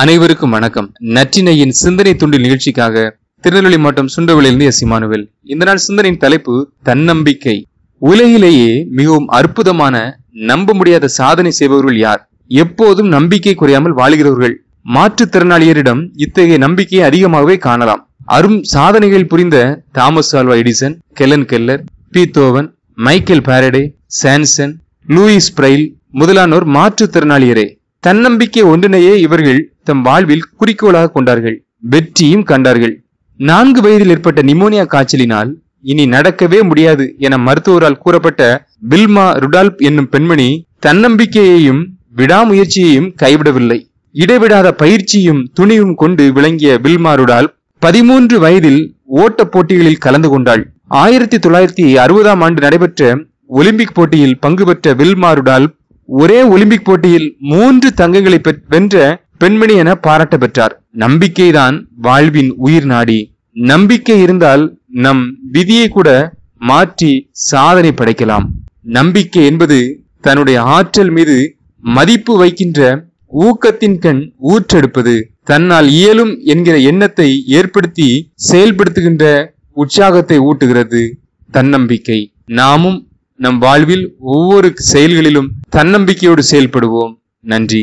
அனைவருக்கும் வணக்கம். நற்றினையின் சிந்தனை துண்டில் நிகழ்ச்சிக்காக திருநெல்வேலி மாவட்டம் சுண்டவளியிலிருந்து எஸ். இமானுவேல். இந்த நாள் சிந்தனையின் தலைப்பு தன்னம்பிக்கை. உலகிலேயே மிகவும் அற்புதமான நம்ப முடியாத சாதனை செய்பவர்கள் யார்? எப்போதும் நம்பிக்கை குறையாமல் வாழ்கிறவர்கள். மாற்றுத்திறனாளியரிடம் இத்தகைய நம்பிக்கையை அதிகமாகவே காணலாம். அரும் சாதனைகள் புரிந்த Thomas Alva Edison Helen Keller Beethoven Michael Faraday Johnson Louis Braille முதலானோர் மாற்றுத்திறனாளியரே. தன்னம்பிக்கை ஒன்றினையே இவர்கள் தம் வாழ்வில் குறிக்கோளாக கொண்டார்கள். வெற்றியும் கண்டார்கள். நான்கு வயதில் ஏற்பட்ட நிமோனியா காய்ச்சலினால் இனி நடக்கவே முடியாது என மருத்துவரால் கூறப்பட்ட பில்மா ருடால்ப் என்னும் பெண்மணி தன்னம்பிக்கையையும் விடாமுயற்சியையும் கைவிடவில்லை. இடைவிடாத பயிற்சியும் துணிவும் கொண்டு விளங்கிய பில்மா ருடால்ப் பதிமூன்று வயதில் ஓட்டப் போட்டிகளில் கலந்து கொண்டாள். ஆயிரத்தி தொள்ளாயிரத்தி அறுபதாம் ஆண்டு நடைபெற்ற ஒலிம்பிக் போட்டியில் பங்கு பெற்ற வில்மா ருடால்ப் ஒரே ஒலிம்பிக் போட்டியில் மூன்று தங்கங்களை வென்ற பெண்மணி என பாராட்ட பெற்றார். நம்பிக்கைதான் வாழ்வின் உயிர் நாடி. நம்பிக்கை இருந்தால் நம் விதியை கூட மாற்றி சாதனை படைக்கலாம். நம்பிக்கை என்பது தன்னுடைய ஆற்றல் மீது மதிப்பு வைக்கின்ற ஊக்கத்தின் கண் ஊற்றெடுப்பது. தன்னால் இயலும் என்கிற எண்ணத்தை ஏற்படுத்தி செயல்படுத்துகின்ற உற்சாகத்தை ஊட்டுகிறது தன்னம்பிக்கை. நாமும் நம் வாழ்வில் ஒவ்வொரு செயல்களிலும் தன்னம்பிக்கையோடு செயல்படுவோம். நன்றி.